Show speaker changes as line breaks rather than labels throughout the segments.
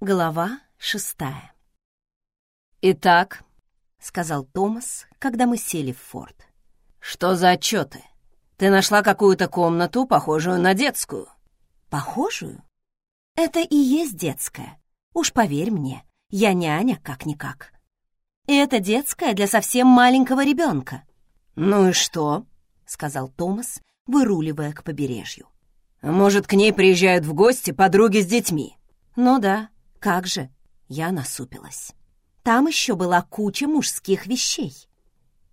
Глава шестая. «Итак», — сказал Томас, когда мы сели в форт. «Что за отчеты? Ты нашла какую-то комнату, похожую на детскую».
«Похожую? Это и есть детская. Уж поверь мне, я няня как-никак. И это детская для совсем маленького ребенка».
«Ну и что?» — сказал Томас, выруливая к побережью. «Может, к ней приезжают в гости подруги с детьми?»
«Ну да, как же?» Я насупилась. Там еще была куча мужских вещей.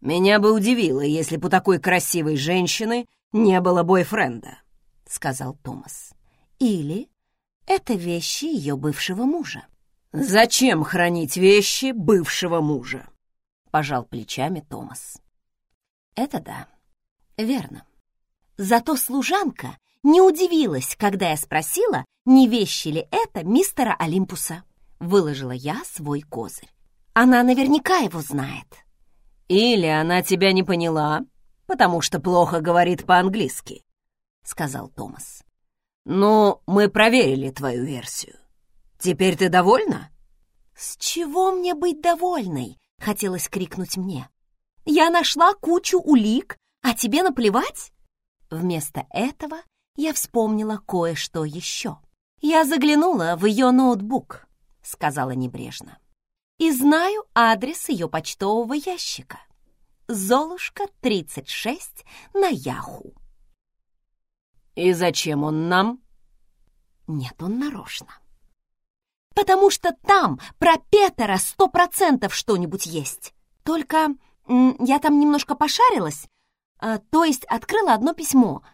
«Меня бы удивило, если бы у такой красивой женщины не было бойфренда», — сказал Томас.
«Или это вещи ее бывшего мужа».
«Зачем хранить вещи бывшего мужа?» — пожал плечами Томас.
«Это да, верно. Зато служанка не удивилась, когда я спросила, не вещи ли это мистера Олимпуса. Выложила я свой козырь. Она наверняка его знает.
«Или она тебя не поняла, потому что плохо говорит по-английски», — сказал Томас. «Ну, мы проверили твою версию. Теперь ты довольна?»
«С чего мне быть довольной?» — хотелось крикнуть мне. «Я нашла кучу улик, а тебе наплевать?» Вместо этого я вспомнила кое-что еще. «Я заглянула в ее ноутбук», — сказала небрежно. «И знаю адрес ее почтового ящика. Золушка 36 на Яху».
«И зачем он нам?»
«Нет, он нарочно». «Потому что там про Петера сто процентов что-нибудь есть. Только я там немножко пошарилась, а, то есть открыла одно письмо —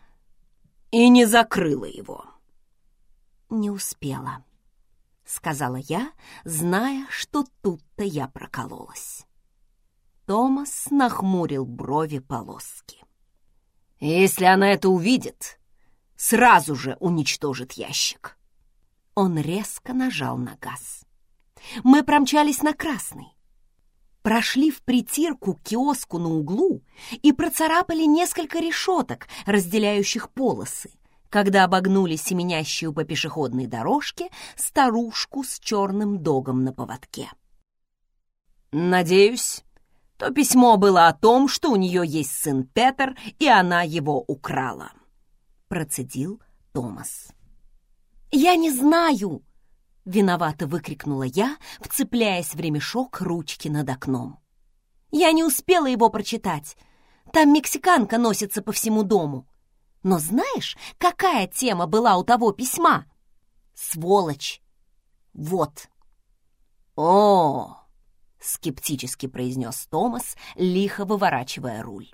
и не закрыла его.
«Не успела», — сказала я, зная, что тут-то я прокололась. Томас нахмурил брови полоски.
«Если она это увидит, сразу же уничтожит ящик».
Он резко нажал на газ. Мы промчались на красный прошли в притирку киоску на углу и процарапали несколько решеток, разделяющих полосы, когда обогнули семенящую по пешеходной дорожке старушку с черным догом на поводке.
«Надеюсь, то письмо было о том, что у нее есть сын Петер, и она его украла», — процедил Томас.
«Я не знаю!» Виновато выкрикнула я, вцепляясь в ремешок ручки над окном. Я не успела его прочитать. Там мексиканка носится по всему дому. Но знаешь, какая тема была у того письма? Сволочь. Вот.
О, скептически произнес Томас, лихо выворачивая руль.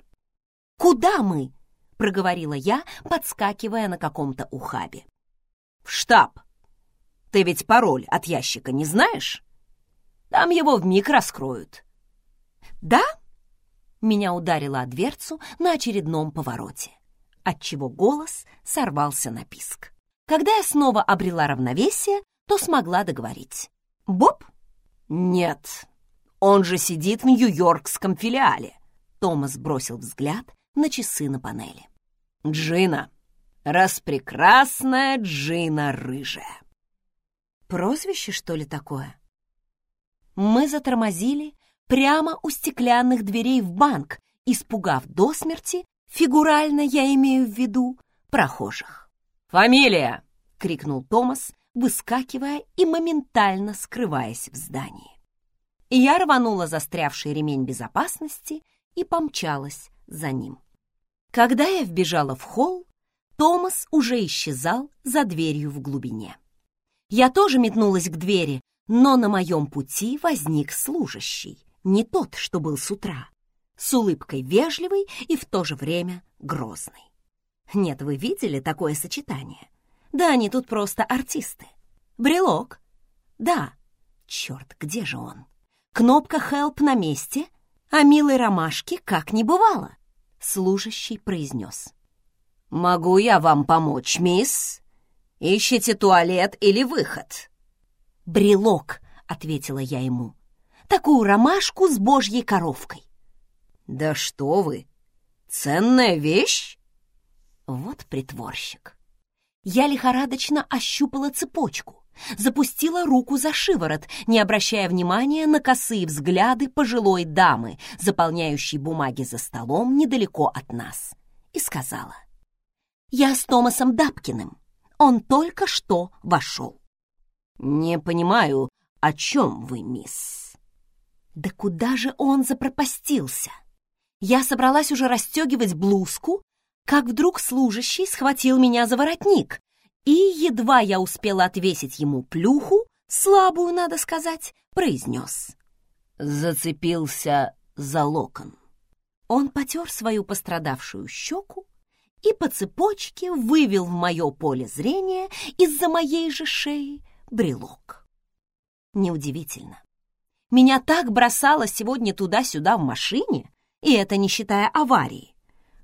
Куда мы? проговорила я, подскакивая на каком-то ухабе.
В штаб, ты ведь пароль от ящика не знаешь? Там его вмиг раскроют».
«Да?» Меня ударило о дверцу на очередном повороте, отчего голос сорвался на писк. Когда я снова обрела равновесие, то смогла договорить. «Боб?»
«Нет, он же сидит в Нью-Йоркском филиале». Томас бросил взгляд на часы на панели. «Джина, распрекрасная Джина рыжая».
Прозвище, что ли, такое? Мы затормозили прямо у стеклянных дверей в банк, испугав до смерти, фигурально я имею в виду, прохожих.
«Фамилия!» — крикнул Томас,
выскакивая и моментально скрываясь в здании. Я рванула застрявший ремень безопасности и помчалась за ним. Когда я вбежала в холл, Томас уже исчезал за дверью в глубине. Я тоже метнулась к двери, но на моем пути возник служащий, не тот, что был с утра, с улыбкой вежливой и в то же время грозной. Нет, вы видели такое сочетание? Да они тут просто артисты. Брелок? Да. Черт, где же он? Кнопка «Help» на месте, а милой ромашки как не бывало. Служащий произнес.
«Могу я вам помочь, мисс?» Ищите туалет или выход?»
«Брелок», — ответила я ему. «Такую ромашку с божьей коровкой».
«Да что вы! Ценная вещь?»
Вот притворщик. Я лихорадочно ощупала цепочку, запустила руку за шиворот, не обращая внимания на косые взгляды пожилой дамы, заполняющей бумаги за столом недалеко от нас, и сказала. «Я с Томасом Дапкиным. Он только что вошел».
«Не понимаю, о чем вы, мисс?»
«Да куда же он запропастился?» Я собралась уже расстегивать блузку, как вдруг служащий схватил меня за воротник, и, едва я успела отвесить ему плюху, слабую, надо сказать, произнес.
Зацепился за локон.
Он потер свою пострадавшую щеку и по цепочке вывел в мое поле зрения из-за моей же шеи брелок. Неудивительно. Меня так бросало сегодня туда-сюда в машине, и это не считая аварии,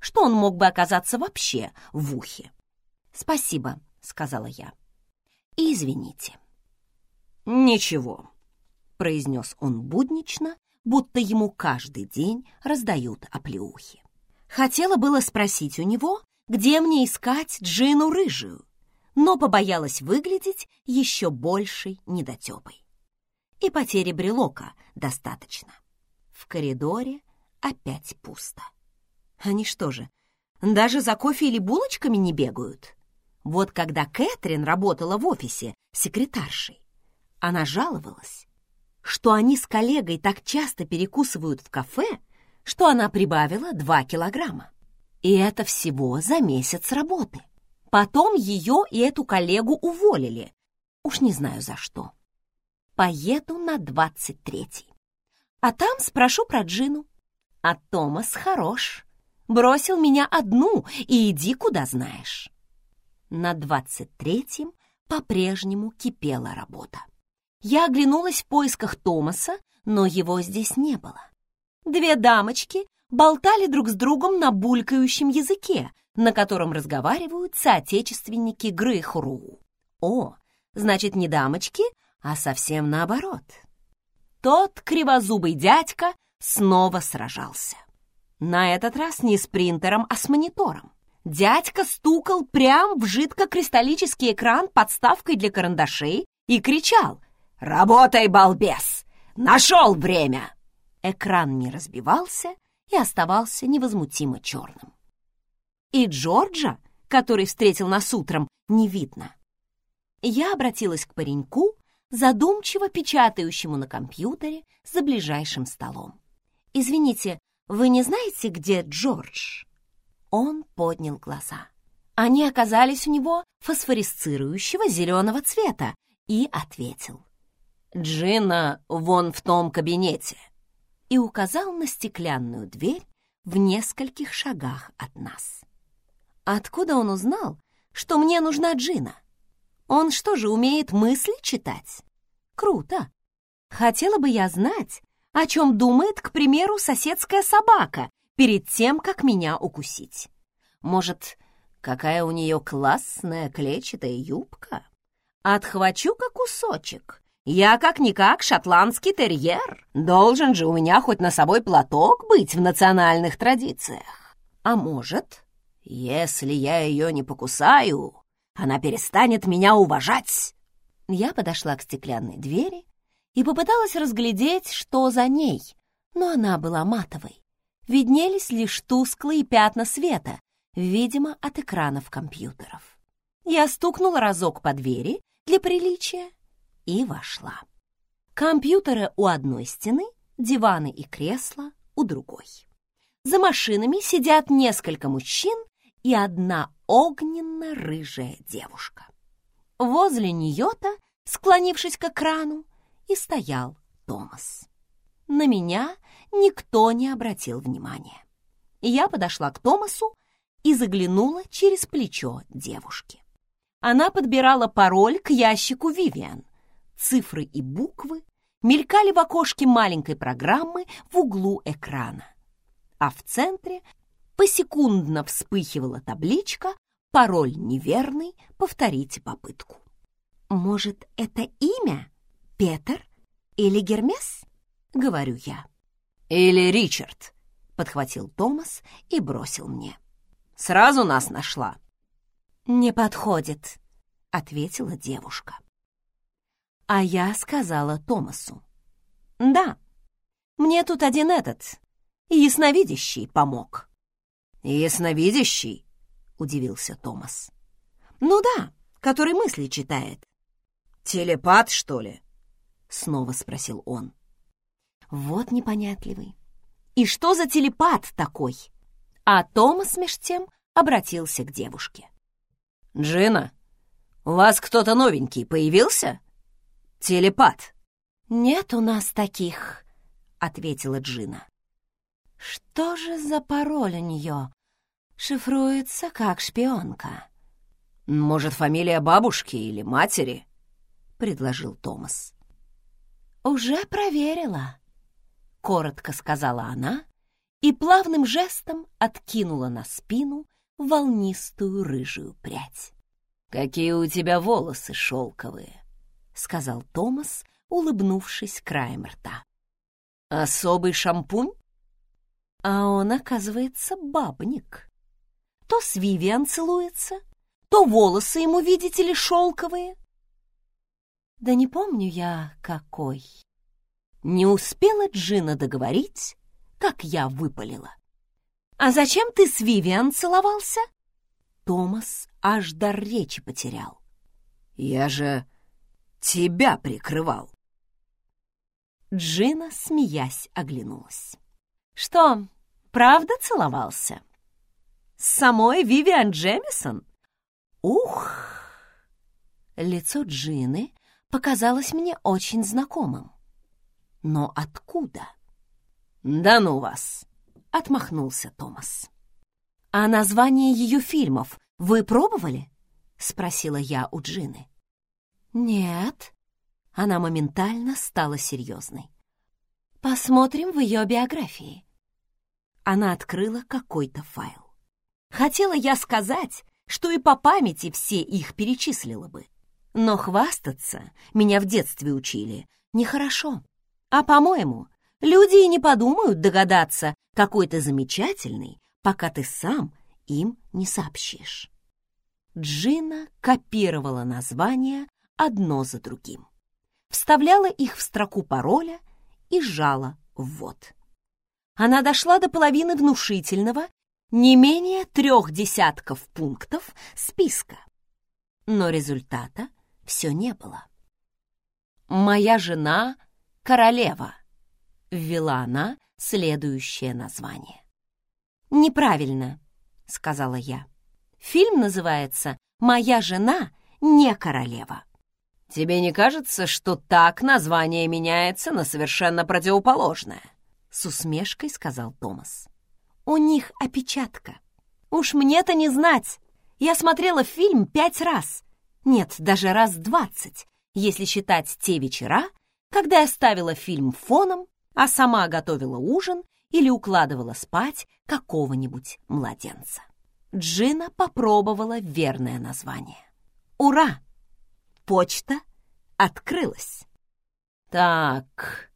что он мог бы оказаться вообще в ухе. «Спасибо», — сказала я. «И извините».
«Ничего», —
произнес он буднично, будто ему каждый день раздают оплеухи. Хотела было спросить у него, где мне искать Джину Рыжую, но побоялась выглядеть еще большей недотепой. И потери брелока достаточно. В коридоре опять пусто. Они что же, даже за кофе или булочками не бегают? Вот когда Кэтрин работала в офисе секретаршей, она жаловалась, что они с коллегой так часто перекусывают в кафе, что она прибавила 2 килограмма. И это всего за месяц работы. Потом ее и эту коллегу уволили. Уж не знаю за что. Поеду на 23-й. А там спрошу про Джину. А Томас хорош. Бросил меня одну и иди куда знаешь. На двадцать третьем по-прежнему кипела работа. Я оглянулась в поисках Томаса, но его здесь не было. Две дамочки болтали друг с другом на булькающем языке, на котором разговаривают соотечественники Грейхру. О, значит, не дамочки, а совсем наоборот. Тот кривозубый дядька снова сражался. На этот раз не с принтером, а с монитором. Дядька стукал прямо в жидкокристаллический экран подставкой для карандашей и кричал «Работай, балбес! Нашел время!» Экран не разбивался и оставался невозмутимо черным. И Джорджа, который встретил нас утром, не видно. Я обратилась к пареньку, задумчиво печатающему на компьютере за ближайшим столом. «Извините, вы не знаете, где Джордж?» Он поднял глаза. Они оказались у него фосфорисцирующего зеленого цвета и ответил.
«Джина вон в том кабинете»
и указал на стеклянную дверь в нескольких шагах от нас. Откуда он узнал, что мне нужна Джина? Он что же, умеет мысли читать? Круто! Хотела бы я знать, о чем думает, к примеру, соседская собака перед тем, как меня укусить. Может, какая у нее классная клетчатая юбка? Отхвачу-ка кусочек. Я как-никак шотландский терьер. Должен же у меня хоть на собой платок быть в национальных традициях. А может, если я ее не покусаю, она перестанет меня уважать. Я подошла к стеклянной двери и попыталась разглядеть, что за ней, но она была матовой. Виднелись лишь тусклые пятна света, видимо, от экранов компьютеров. Я стукнула разок по двери для приличия и вошла. Компьютеры у одной стены, диваны и кресла у другой. За машинами сидят несколько мужчин и одна огненно-рыжая девушка. Возле нее-то, склонившись к экрану, и стоял Томас. На меня никто не обратил внимания. Я подошла к Томасу и заглянула через плечо девушки. Она подбирала пароль к ящику Вивиан. Цифры и буквы мелькали в окошке маленькой программы в углу экрана. А в центре посекундно вспыхивала табличка «Пароль неверный, повторите попытку». Может, это имя? Петр или Гермес?» — говорю я.
«Или Ричард», —
подхватил Томас и бросил мне.
«Сразу нас нашла».
«Не подходит», — ответила девушка. А я сказала Томасу. «Да, мне тут один этот, ясновидящий, помог».
«Ясновидящий?» — удивился Томас.
«Ну да, который мысли читает».
«Телепат, что ли?»
— снова спросил он. Вот непонятливый. И что за телепат такой? А Томас меж тем обратился к девушке.
«Джина, у вас кто-то новенький появился? Телепат?»
«Нет у нас таких», — ответила Джина. «Что же за пароль у нее? Шифруется как шпионка».
«Может, фамилия бабушки или матери?»
— предложил Томас. «Уже проверила», — коротко сказала она и плавным жестом откинула на спину волнистую рыжую прядь.
«Какие у тебя волосы шелковые!» — сказал Томас, улыбнувшись краем рта. «Особый шампунь?»
А он, оказывается, бабник. То с Вивиан целуется, то волосы ему, видите ли, шелковые. Да не помню я, какой. Не успела Джина договорить, как я выпалила. «А зачем ты с Вивиан целовался?» Томас аж дар речи потерял.
«Я же тебя прикрывал!»
Джина, смеясь, оглянулась. «Что, правда целовался? С самой Вивиан Джемисон? Ух!» Лицо Джины показалось мне очень знакомым. Но откуда?
«Да ну вас!»
— отмахнулся Томас. «А название ее фильмов вы пробовали?» — спросила я у Джины. «Нет». Она моментально стала серьезной. «Посмотрим в ее биографии». Она открыла какой-то файл. Хотела я сказать, что и по памяти все их перечислила бы. Но хвастаться меня в детстве учили нехорошо. А, по-моему, люди и не подумают догадаться, какой ты замечательный, пока ты сам им не сообщишь. Джина копировала названия одно за другим, вставляла их в строку пароля и сжала ввод. Она дошла до половины внушительного, не менее трех десятков пунктов списка. Но результата все не было. «Моя жена — королева», — ввела она следующее название. «Неправильно», — сказала я. Фильм называется «Моя жена не королева».
Тебе не кажется, что так название меняется на совершенно противоположное?
С усмешкой сказал Томас. У них опечатка. Уж мне-то не знать. Я смотрела фильм пять раз. Нет, даже раз двадцать, если считать те вечера, когда я ставила фильм фоном, а сама готовила ужин или укладывала спать какого-нибудь младенца. Джина попробовала верное название. Ура! Почта открылась.
Так,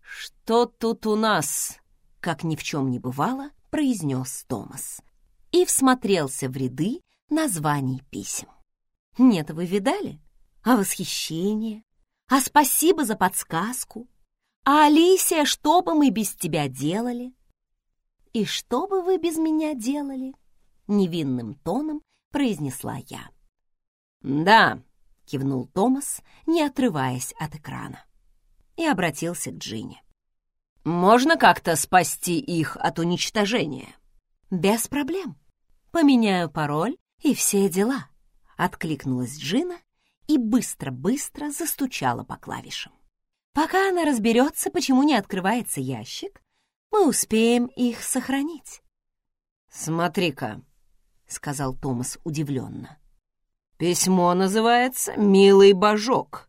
что тут у нас?
Как ни в чем не бывало, произнес Томас. И всмотрелся в ряды названий писем. Нет, вы видали? А восхищение? А спасибо за подсказку? А Алисия, что бы мы без тебя делали? И что бы вы без меня делали? невинным тоном произнесла я.
«Да», — кивнул
Томас, не отрываясь от экрана, и обратился к Джине.
«Можно как-то спасти их от уничтожения?»
«Без проблем. Поменяю пароль и все дела», — откликнулась Джина и быстро-быстро застучала по клавишам. «Пока она разберется, почему не открывается ящик, мы успеем их сохранить».
«Смотри-ка», сказал Томас удивленно. «Письмо называется «Милый божок».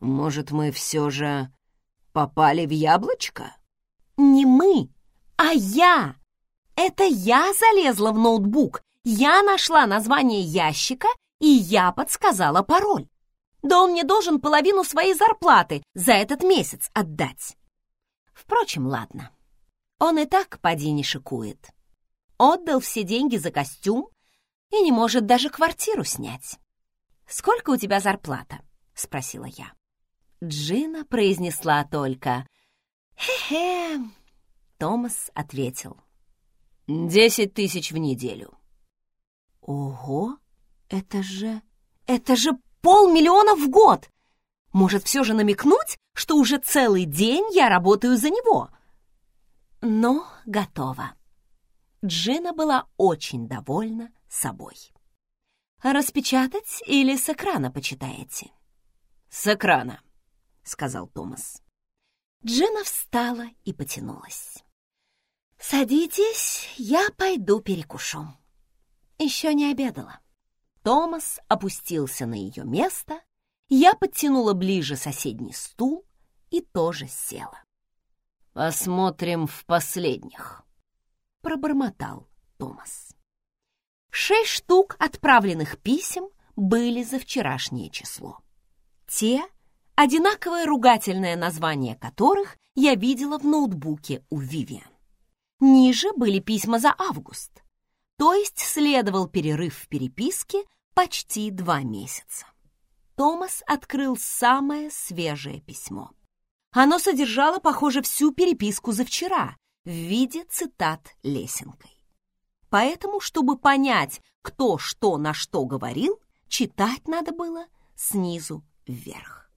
Может, мы все же попали в яблочко?»
«Не мы, а я! Это я залезла в ноутбук, я нашла название ящика, и я подсказала пароль. Да он мне должен половину своей зарплаты за этот месяц отдать. Впрочем, ладно. Он и так поди не шикует отдал все деньги за костюм и не может даже квартиру снять. «Сколько у тебя зарплата?» — спросила я. Джина произнесла только «Хе-хе». Томас ответил.
«Десять тысяч в неделю».
«Ого! Это же... это же полмиллиона в год! Может, все же намекнуть, что уже целый день я работаю за него?» Но готово. Джина была очень довольна собой. «Распечатать или с экрана почитаете?»
«С экрана», — сказал Томас.
Джина встала и потянулась. «Садитесь, я пойду перекушу». Еще не обедала. Томас опустился на ее место, я подтянула ближе соседний стул и тоже села.
«Посмотрим в последних», — пробормотал Томас.
Шесть штук отправленных писем были за вчерашнее число. Те, одинаковое ругательное название которых я видела в ноутбуке у Вивиан. Ниже были письма за август, то есть следовал перерыв в переписке почти два месяца. Томас открыл самое свежее письмо. Оно содержало, похоже, всю переписку за вчера в виде цитат лесенкой. Поэтому, чтобы понять, кто что на что говорил, читать надо было снизу вверх.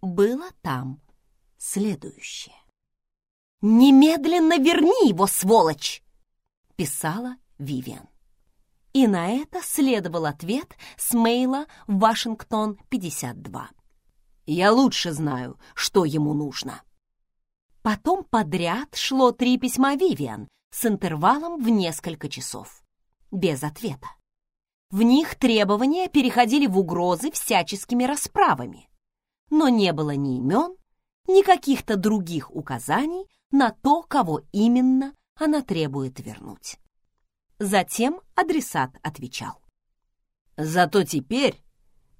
Было там следующее. «Немедленно верни его, сволочь!» — писала Вивиан. И на это следовал ответ с мейла «Вашингтон-52».
Я лучше знаю, что ему нужно.
Потом подряд шло три письма Вивиан с интервалом в несколько часов. Без ответа. В них требования переходили в угрозы всяческими расправами. Но не было ни имен, ни каких-то других указаний на то, кого именно она требует вернуть. Затем адресат отвечал.
«Зато теперь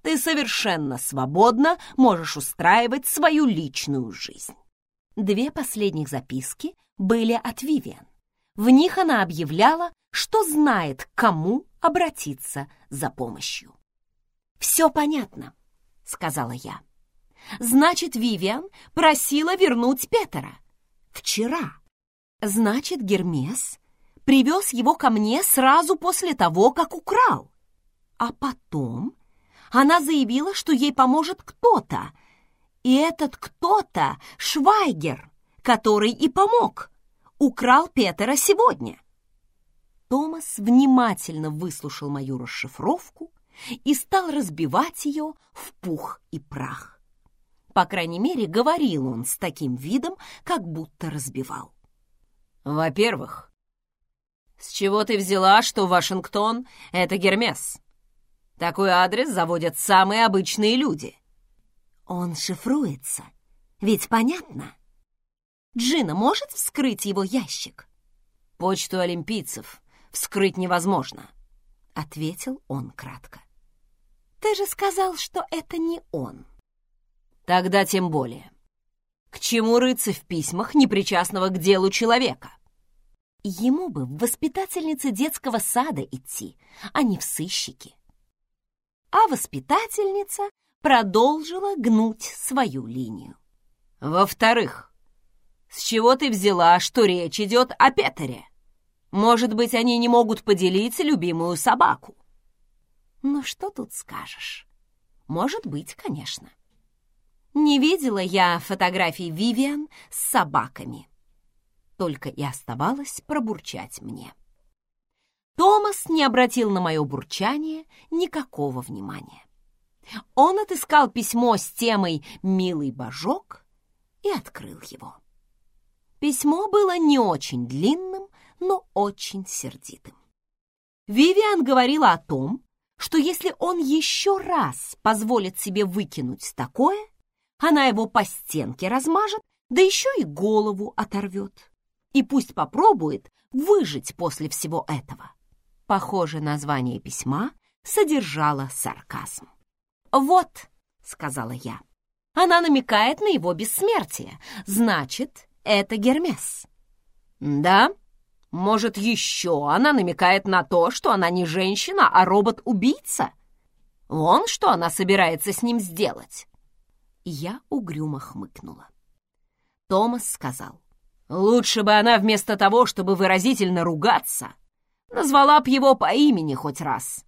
ты совершенно свободно можешь устраивать свою личную жизнь.
Две последних записки были от Вивиан. В них она объявляла, что знает, к кому обратиться за помощью. «Все понятно», — сказала я. «Значит, Вивиан просила вернуть Петера. Вчера. Значит, Гермес привез его ко мне сразу после того, как украл. А потом она заявила, что ей поможет кто-то. И этот кто-то — Швайгер, который и помог. Украл Петера сегодня. Томас внимательно выслушал мою расшифровку и стал разбивать ее в пух и прах. По крайней мере, говорил он с таким видом, как будто разбивал.
«Во-первых, с чего ты взяла, что Вашингтон — это Гермес?» Такой адрес заводят самые обычные люди.
Он шифруется, ведь понятно. Джина может вскрыть его ящик?
Почту олимпийцев вскрыть невозможно,
ответил он кратко. Ты же сказал, что это не он.
Тогда тем более. К чему рыться в письмах непричастного к делу человека?
Ему бы в воспитательнице детского сада идти, а не в сыщики а воспитательница продолжила гнуть свою линию.
«Во-вторых, с чего ты взяла, что речь идет о Петере? Может быть, они не могут поделить любимую собаку?»
«Ну что тут скажешь? Может быть, конечно. Не видела я фотографий Вивиан с собаками. Только и оставалось пробурчать мне». Томас не обратил на мое бурчание никакого внимания. Он отыскал письмо с темой «Милый божок» и открыл его. Письмо было не очень длинным, но очень сердитым. Вивиан говорила о том, что если он еще раз позволит себе выкинуть такое, она его по стенке размажет, да еще и голову оторвет. И пусть попробует выжить после всего этого. Похоже, название письма содержало сарказм. «Вот», — сказала я, — «она намекает на его бессмертие. Значит, это Гермес».
«Да? Может, еще она намекает на то, что она не женщина, а робот-убийца? Вон что она собирается с ним сделать».
Я угрюмо хмыкнула. Томас сказал, «Лучше бы она вместо того, чтобы выразительно ругаться, назвала б его по имени хоть раз.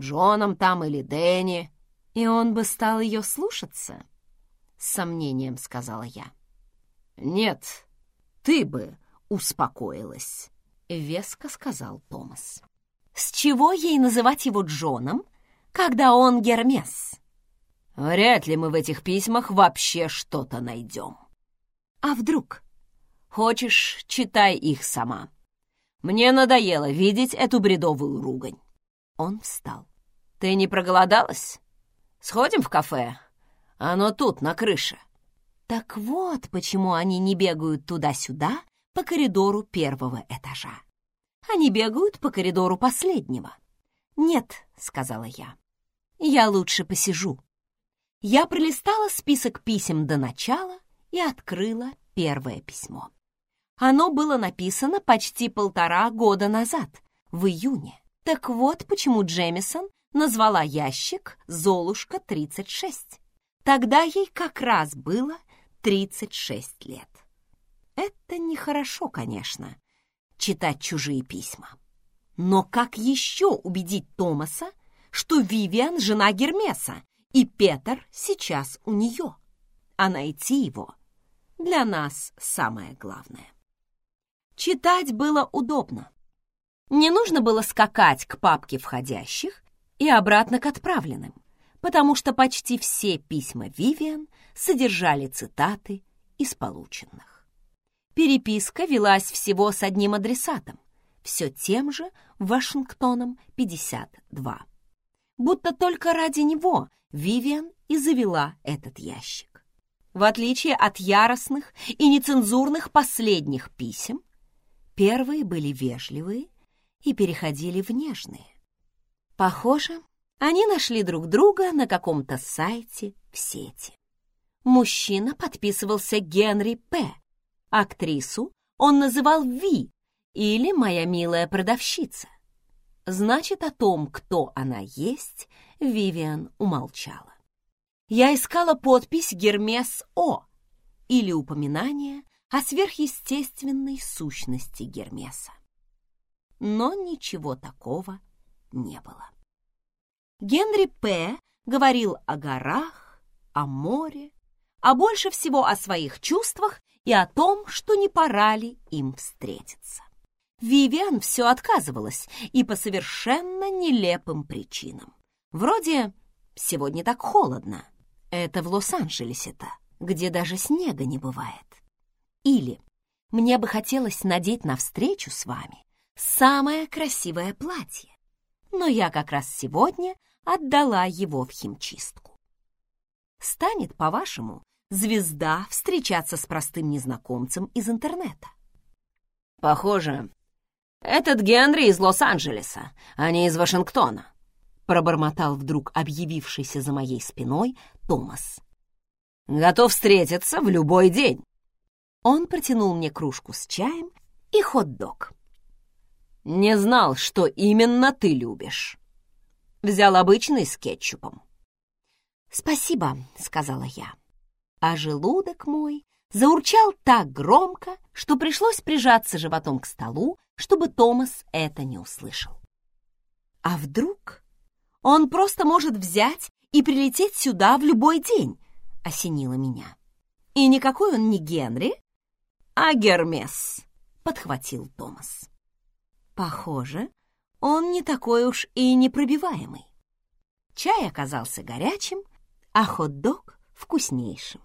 Джоном там или Дэнни, и он бы стал ее слушаться?» С сомнением сказала я. «Нет, ты бы успокоилась», — веско сказал Томас. «С чего ей называть его Джоном, когда он Гермес?» «Вряд ли мы в этих письмах вообще что-то найдем». «А вдруг?» «Хочешь, читай их сама. Мне надоело видеть эту бредовую ругань». Он встал. «Ты не проголодалась? Сходим в кафе? Оно тут, на крыше». Так вот, почему они не бегают туда-сюда по коридору первого этажа. Они бегают по коридору последнего. «Нет», — сказала я, — «я лучше посижу». Я пролистала список писем до начала и открыла первое письмо. Оно было написано почти полтора года назад, в июне. Так вот почему Джемисон назвала ящик «Золушка-36». Тогда ей как раз было 36 лет. Это нехорошо, конечно, читать чужие письма. Но как еще убедить Томаса, что Вивиан — жена Гермеса, и Петр сейчас у нее? А найти его для нас самое главное. Читать было удобно. Не нужно было скакать к папке входящих и обратно к отправленным, потому что почти все письма Вивиан содержали цитаты из полученных. Переписка велась всего с одним адресатом, все тем же Вашингтоном 52. Будто только ради него Вивиан и завела этот ящик. В отличие от яростных и нецензурных последних писем, первые были вежливые и переходили в нежные. Похоже, они нашли друг друга на каком-то сайте в сети. Мужчина подписывался Генри П. Актрису он называл Ви или «Моя милая продавщица». Значит, о том, кто она есть, Вивиан умолчала. Я искала подпись Гермес О или упоминание о сверхъестественной сущности Гермеса. Но ничего такого не было. Генри П. говорил о горах, о море, а больше всего о своих чувствах и о том, что не пора ли им встретиться. Вивиан все отказывалась и по совершенно нелепым причинам. Вроде «сегодня так холодно». Это в Лос-Анджелесе-то, где даже снега не бывает. Или «мне бы хотелось надеть навстречу с вами самое красивое платье, но я как раз сегодня отдала его в химчистку. Станет, по-вашему, звезда встречаться с простым незнакомцем из интернета? Похоже, этот Генри из Лос-Анджелеса, а не из Вашингтона, пробормотал вдруг объявившийся за моей спиной Томас. Готов встретиться в любой день. Он протянул мне кружку с чаем и хот-дог. Не знал, что именно ты любишь. Взял обычный с кетчупом. «Спасибо», — сказала я. А желудок мой заурчал так громко, что пришлось прижаться животом к столу, чтобы Томас это не услышал. А вдруг он просто может взять и прилететь сюда в любой день, осенило меня. И никакой он не Генри, а Гермес, подхватил Томас. Похоже, он не такой уж и непробиваемый. Чай оказался горячим, а хот-дог вкуснейшим.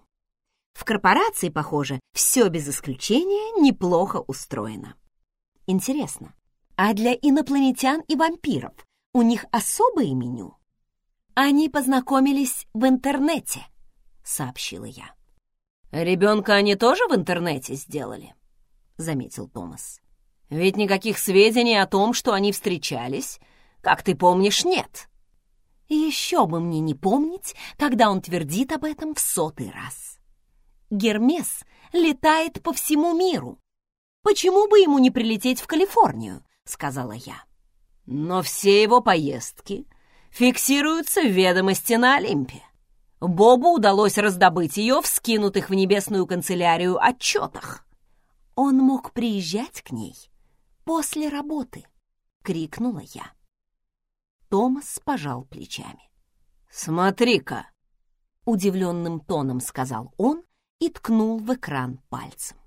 В корпорации, похоже, все без исключения неплохо устроено. Интересно, а для инопланетян и вампиров у них особое меню? Они познакомились в интернете, сообщила я. Ребенка они тоже в интернете сделали, заметил Томас. Ведь никаких сведений о том, что они встречались, как ты помнишь, нет. Еще бы мне не помнить, когда он твердит об этом в сотый раз. Гермес летает по всему миру. Почему бы ему не прилететь в Калифорнию, сказала я. Но все его поездки фиксируются в ведомости на Олимпе.
Бобу удалось раздобыть ее в скинутых в небесную канцелярию отчетах.
Он мог приезжать к ней после работы, крикнула я. Томас пожал плечами.
«Смотри-ка!» — удивленным тоном сказал он и ткнул в экран пальцем.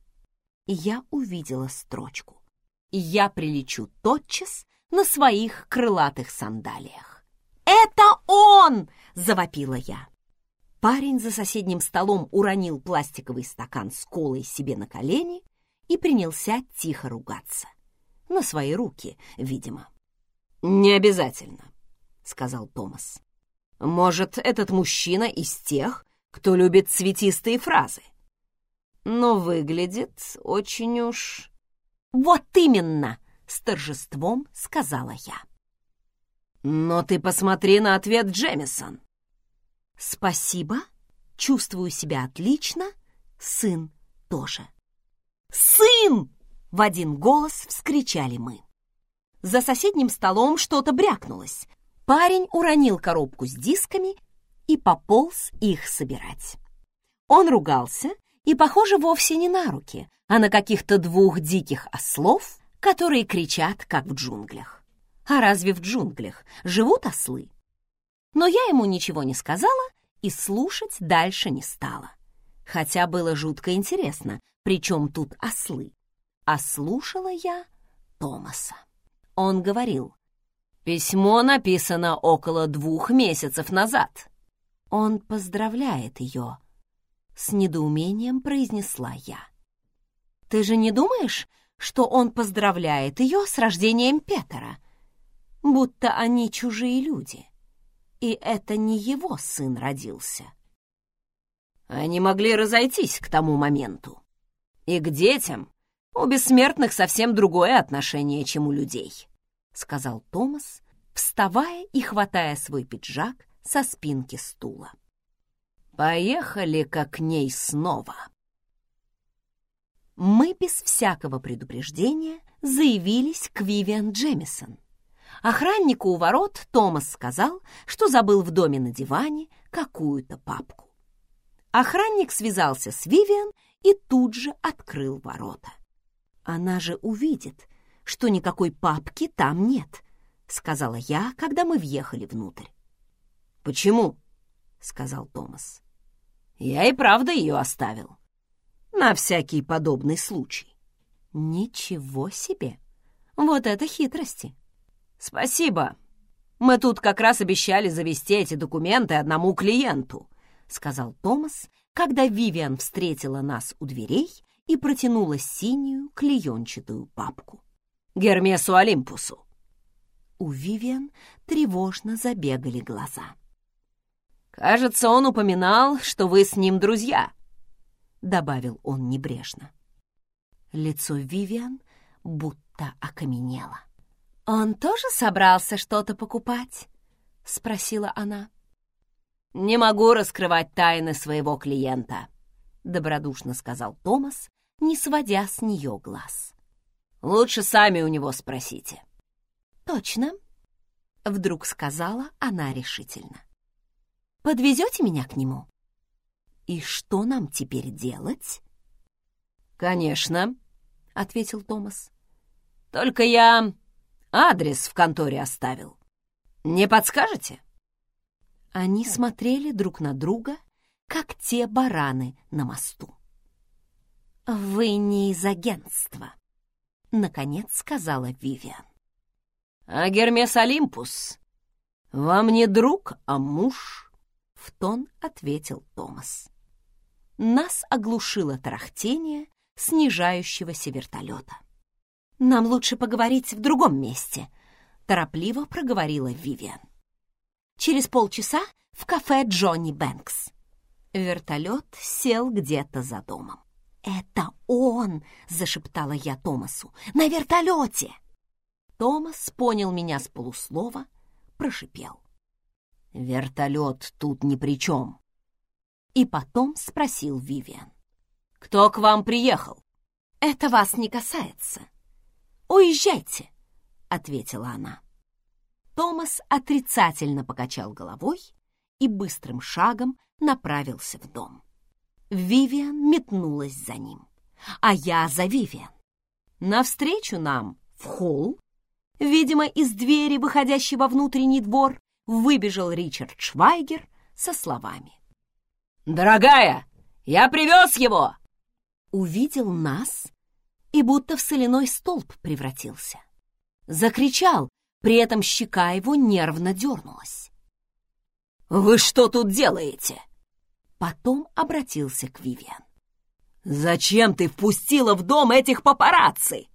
Я увидела строчку. «Я прилечу тотчас на своих крылатых сандалиях». «Это он!» — завопила я. Парень за соседним столом уронил пластиковый стакан с колой себе на колени и принялся тихо ругаться. На свои руки, видимо.
«Не обязательно», — сказал Томас. «Может, этот мужчина из тех, кто любит цветистые фразы. Но выглядит очень уж...»
«Вот именно!» — с торжеством сказала я.
«Но ты посмотри на ответ Джемисон.
«Спасибо, чувствую себя отлично, сын тоже». «Сын!» — в один голос вскричали мы. За соседним столом что-то брякнулось. Парень уронил коробку с дисками и пополз их собирать. Он ругался и, похоже, вовсе не на руки, а на каких-то двух диких ослов, которые кричат, как в джунглях. А разве в джунглях живут ослы? Но я ему ничего не сказала и слушать дальше не стала. Хотя было жутко интересно, при чем тут ослы. А слушала я Томаса. Он говорил, «Письмо написано около двух месяцев назад». Он поздравляет ее. С недоумением произнесла я. «Ты же не думаешь, что он поздравляет ее с рождением Петера? Будто они чужие люди?» И это не его сын родился.
Они могли разойтись к тому моменту. И к детям у бессмертных совсем другое отношение, чем у людей, — сказал Томас, вставая и хватая свой пиджак со спинки стула. Поехали-ка к ней снова.
Мы без всякого предупреждения заявились к Вивиан Джемисон. Охраннику у ворот Томас сказал, что забыл в доме на диване какую-то папку. Охранник связался с Вивиан и тут же открыл ворота. «Она же увидит, что никакой папки там нет», — сказала я, когда мы въехали внутрь.
«Почему?» — сказал Томас. «Я и правда ее оставил. На всякий подобный случай».
«Ничего себе! Вот это хитрости!»
«Спасибо. Мы тут как раз обещали завести эти документы одному клиенту», — сказал Томас, когда Вивиан встретила нас у дверей и протянула синюю клеенчатую папку. «Гермесу Олимпусу».
У Вивиан тревожно забегали глаза.
«Кажется, он упоминал, что вы с ним друзья», — добавил он небрежно.
Лицо Вивиан будто окаменело. «Он тоже собрался что-то покупать?» — спросила она.
«Не могу раскрывать тайны своего клиента», — добродушно сказал Томас, не сводя с нее глаз. «Лучше сами у него спросите».
«Точно», — вдруг сказала она решительно. «Подвезете меня к нему?» «И что нам теперь делать?»
«Конечно», — ответил Томас. «Только я Адрес в конторе оставил. Не подскажете?»
Они смотрели друг на друга, как те бараны на мосту. «Вы не из агентства», — наконец сказала Вивиан.
«А Гермес Олимпус вам не друг, а муж», — в тон ответил Томас.
Нас оглушило тарахтение снижающегося вертолета. «Нам лучше поговорить в другом месте», — торопливо проговорила Вивиан. «Через полчаса в кафе Джонни Бэнкс». Вертолет сел где-то за домом. «Это он!» — зашептала я Томасу. «На вертолете!» Томас понял меня с полуслова, прошипел.
«Вертолет тут ни при чем!»
И потом спросил Вивиан.
«Кто к вам приехал?»
«Это вас не касается», «Уезжайте!» — ответила она. Томас отрицательно покачал головой и быстрым шагом направился в дом. Вивиан метнулась за ним, а я за Вивиан. Навстречу нам в холл, видимо, из двери, выходящей во внутренний двор, выбежал Ричард Швайгер со словами. «Дорогая, я привез его!» Увидел нас и будто в соляной столб превратился. Закричал, при этом щека его нервно дернулась. «Вы что тут делаете?» Потом обратился к Вивиан. «Зачем ты впустила в дом этих папарацци?»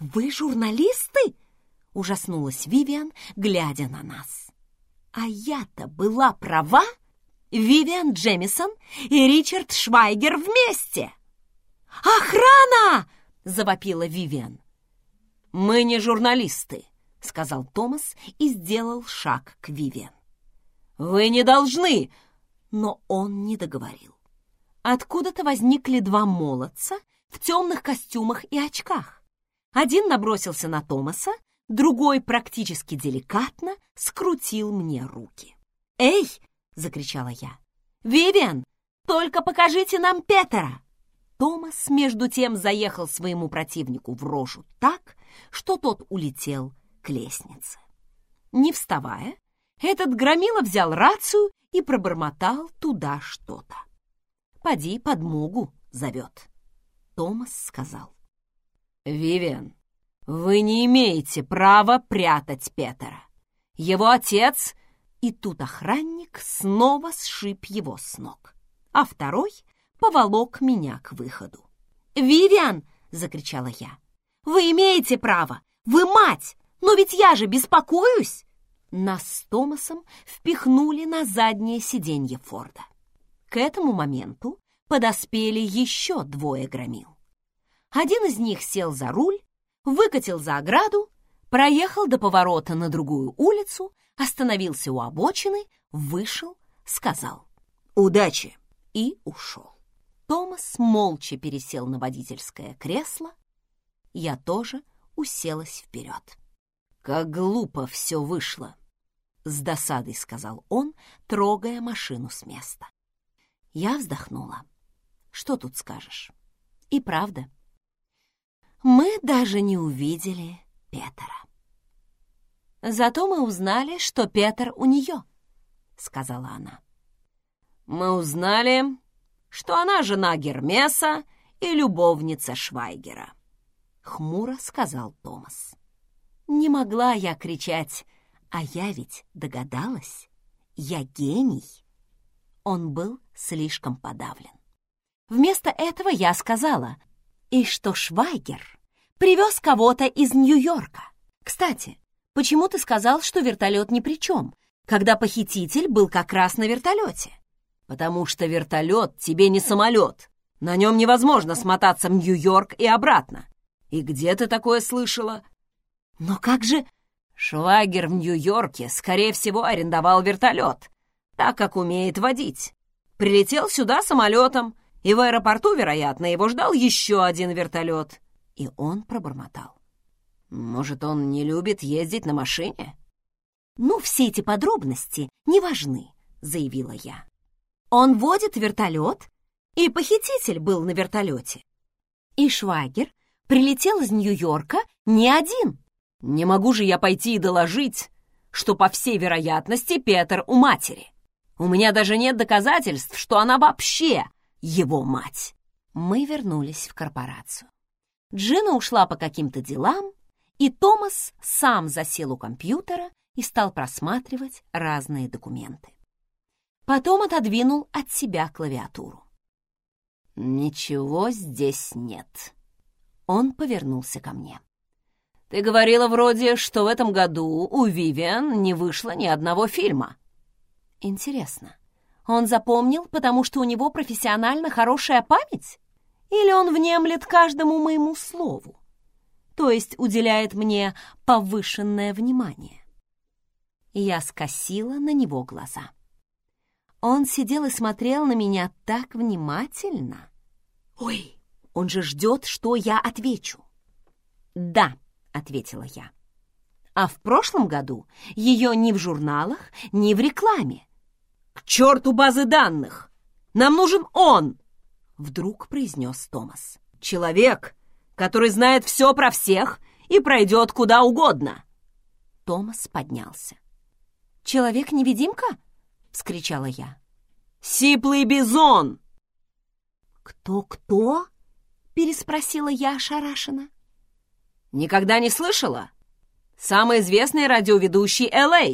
«Вы журналисты?» — ужаснулась Вивиан, глядя на нас. «А я-то была права? Вивиан Джемисон и Ричард Швайгер вместе!» «Охрана!» — завопила Вивиан. «Мы не журналисты», — сказал Томас и сделал шаг к Вивиан. «Вы не должны!» Но он не договорил. Откуда-то возникли два молодца в темных костюмах и очках. Один набросился на Томаса, другой практически деликатно скрутил мне руки. «Эй!» — закричала я. «Вивиан, только покажите нам Петера!» Томас, между тем, заехал своему противнику в рожу так, что тот улетел к лестнице. Не вставая, этот громила взял рацию и пробормотал туда что-то. «Поди подмогу зовет», — Томас сказал. «Вивиан, вы не имеете права прятать Петера. Его отец...» И тут охранник снова сшиб его с ног, а второй поволок меня к выходу. «Вивиан!» — закричала я. «Вы имеете право! Вы мать! Но ведь я же беспокоюсь!» Нас с Томасом впихнули на заднее сиденье Форда. К этому моменту подоспели еще двое громил. Один из них сел за руль, выкатил за ограду, проехал до поворота на другую улицу, остановился у обочины, вышел, сказал «Удачи!» и ушел. Томас молча пересел на водительское кресло. Я тоже уселась вперед. «Как глупо все вышло!» — с досадой сказал он, трогая машину с места. Я вздохнула. «Что тут скажешь?» И правда. Мы даже не увидели Петера. Зато мы узнали, что Петр у нее, — сказала она. Мы узнали, что она жена Гермеса и любовница Швайгера», — хмуро сказал Томас. Не могла я кричать, а я ведь догадалась. Я гений. Он был слишком подавлен. Вместо этого я сказала, и что Швайгер привез кого-то из Нью-Йорка. Кстати, почему ты сказал, что вертолет ни при чем, когда похититель был как раз на вертолете? Потому что вертолет тебе не самолет. На нем невозможно смотаться в Нью-Йорк и обратно. И где ты такое слышала? Но как же... Швагер в Нью-Йорке, скорее всего, арендовал вертолет, так как умеет водить. Прилетел сюда самолетом, и в аэропорту, вероятно, его ждал еще один вертолет. И он пробормотал. Может, он не любит ездить на машине? «Ну, все эти подробности не важны», — заявила я. Он водит вертолет, и похититель был на вертолете. И Швагер прилетел из Нью-Йорка не один. Не могу же я пойти и доложить, что, по всей вероятности, Петр у матери. У меня даже нет доказательств, что она вообще его мать. Мы вернулись в корпорацию. Джина ушла по каким-то делам, и Томас сам засел у компьютера и стал просматривать разные документы. Потом отодвинул от себя клавиатуру. «Ничего здесь нет». Он повернулся ко мне. «Ты говорила вроде, что в этом году у Вивиан не вышло ни одного фильма». «Интересно, он запомнил, потому что у него профессионально хорошая память? Или он внемлет каждому моему слову? То есть уделяет мне повышенное внимание?» Я скосила на него глаза. Он сидел и смотрел на меня так внимательно. «Ой, он же ждет, что я отвечу». «Да», — ответила я. «А в прошлом году ее ни в журналах, ни в рекламе.
К черту базы данных! Нам нужен он!» Вдруг произнес Томас. «Человек, который знает все про всех и пройдет куда угодно!»
Томас поднялся. «Человек-невидимка?» — вскричала я.
«Сиплый бизон!»
«Кто-кто?» — переспросила я ошарашенно.
«Никогда не слышала? Самый известный радиоведущий Л.А.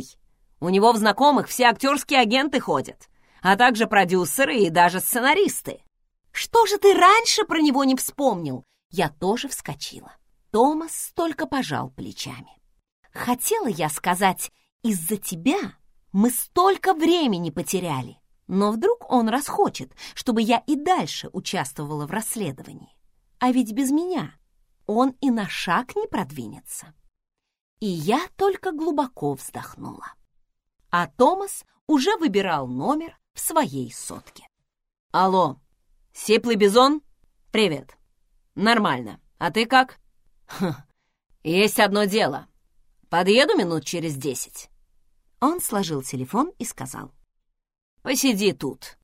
У него в знакомых все актерские агенты ходят, а также продюсеры и даже сценаристы.
Что же ты раньше про него не вспомнил? Я тоже вскочила. Томас только пожал плечами. Хотела я сказать, из-за тебя мы столько времени потеряли. Но вдруг он расхочет, чтобы я и дальше участвовала в расследовании. А ведь без меня он и на шаг не продвинется. И я только глубоко вздохнула. А Томас уже выбирал номер в своей сотке.
«Алло, Сиплый Бизон? Привет. Нормально. А ты как?» хм, «Есть одно дело. Подъеду минут через десять».
Он сложил телефон и сказал.
«Посиди тут.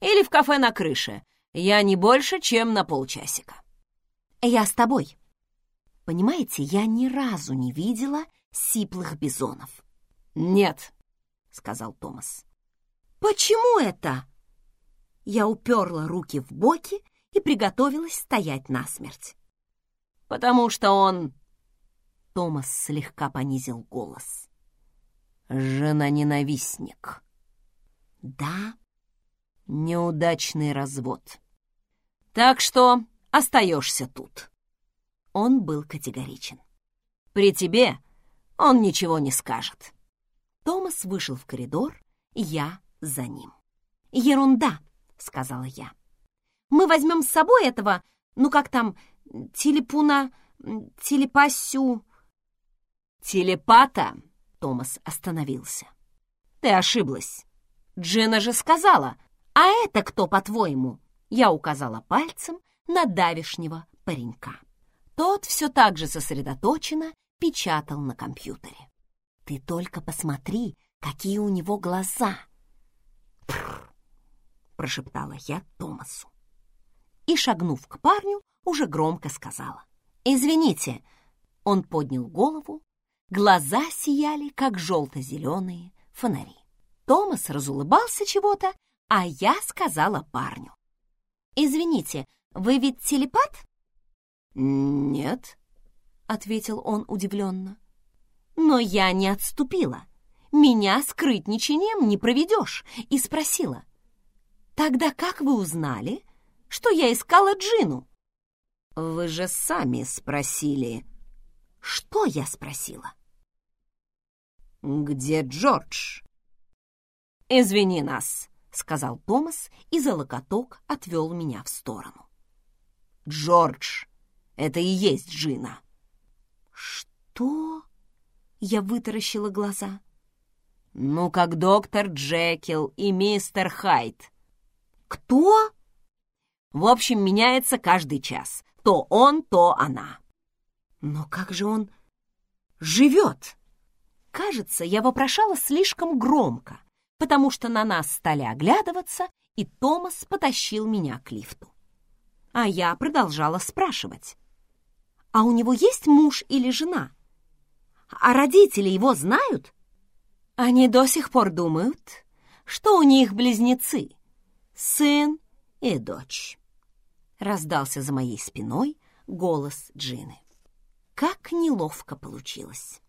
Или в кафе на крыше. Я не больше, чем на полчасика».
«Я с тобой», Понимаете, я ни разу не видела сиплых бизонов.
«Нет», — сказал Томас.
«Почему это?» Я уперла руки в боки и приготовилась стоять насмерть.
«Потому что он...»
Томас слегка понизил голос.
«Жена-ненавистник».
«Да?»
«Неудачный развод. Так что остаешься тут».
Он был категоричен.
«При тебе он ничего не скажет».
Томас вышел в коридор, я за ним. «Ерунда», — сказала я. «Мы возьмем с собой этого, ну как там, телепуна, телепасю...»
«Телепата?» — Томас остановился. «Ты ошиблась. Джина же сказала.
А это кто, по-твоему?» Я указала пальцем на давишнего паренька. Тот все так же сосредоточенно печатал на компьютере. «Ты только посмотри, какие у него глаза!» «Прррр!» — прошептала я Томасу. И, шагнув к парню, уже громко сказала. «Извините!» Он поднял голову. Глаза сияли, как желто-зеленые фонари. Томас разулыбался чего-то, а я сказала парню. «Извините, вы ведь телепат?»
«Нет», — ответил он удивленно.
Но я не отступила. Меня скрытничанием не проведешь. И спросила. «Тогда как вы узнали, что я искала Джину?»
«Вы же сами спросили».
«Что я спросила?»
«Где Джордж?» «Извини нас», — сказал Томас и за локоток отвел меня в сторону. «Джордж это и есть Джина».
«Что?» — я вытаращила глаза.
«Ну, как доктор Джекил и мистер Хайд».
«Кто?»
«В общем, меняется каждый час. То он, то она».
«Но как же он живет?» Кажется, я вопрошала слишком громко, потому что на нас стали оглядываться, и Томас потащил меня к лифту. А я продолжала спрашивать. А у него есть муж или жена? А родители его знают? Они до сих пор думают, что у них близнецы, сын и дочь. Раздался за моей спиной голос Джины. Как неловко получилось.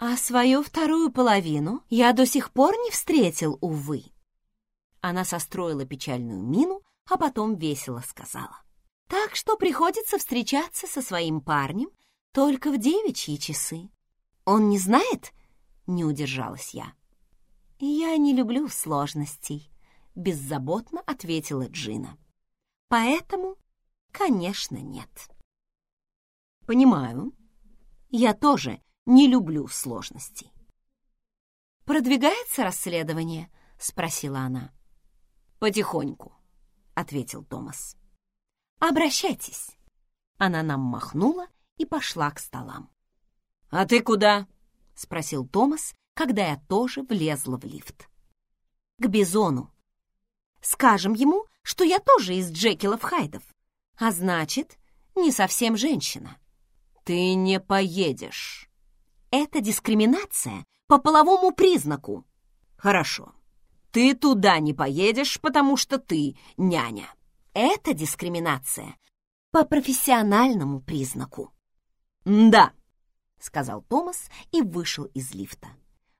А свою вторую половину я до сих пор не встретил, увы. Она состроила печальную мину, а потом весело сказала. Так что приходится встречаться со своим парнем только в девичьи часы. Он не знает? Не удержалась я. Я не люблю сложностей, беззаботно ответила Джина. Поэтому, конечно, нет.
Понимаю. Я тоже не люблю сложностей.
«Продвигается расследование?» — спросила она.
«Потихоньку», — ответил Томас.
Обращайтесь!» Она нам махнула и пошла к столам.
«А ты куда?»
— спросил Томас, когда я тоже влезла в лифт. к Бизону. Скажем ему, что я тоже из Джекилов Хайдов, а значит, не совсем женщина.
Ты не поедешь.
Это дискриминация по половому признаку.
Хорошо. Ты туда не поедешь, потому что ты няня.
Это дискриминация по профессиональному признаку.
Да,
сказал Томас и вышел из лифта,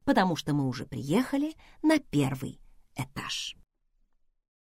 потому что мы уже приехали на первый этаж.